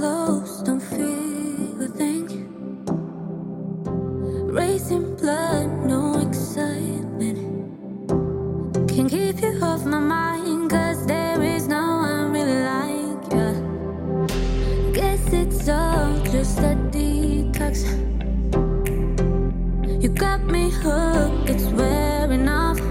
close, don't feel a thing. Racing blood, no excitement. Can't keep you off my mind, cause there is no one really like you. Guess it's all just a detox. You got me hooked, it's wearing off.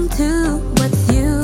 into what's you.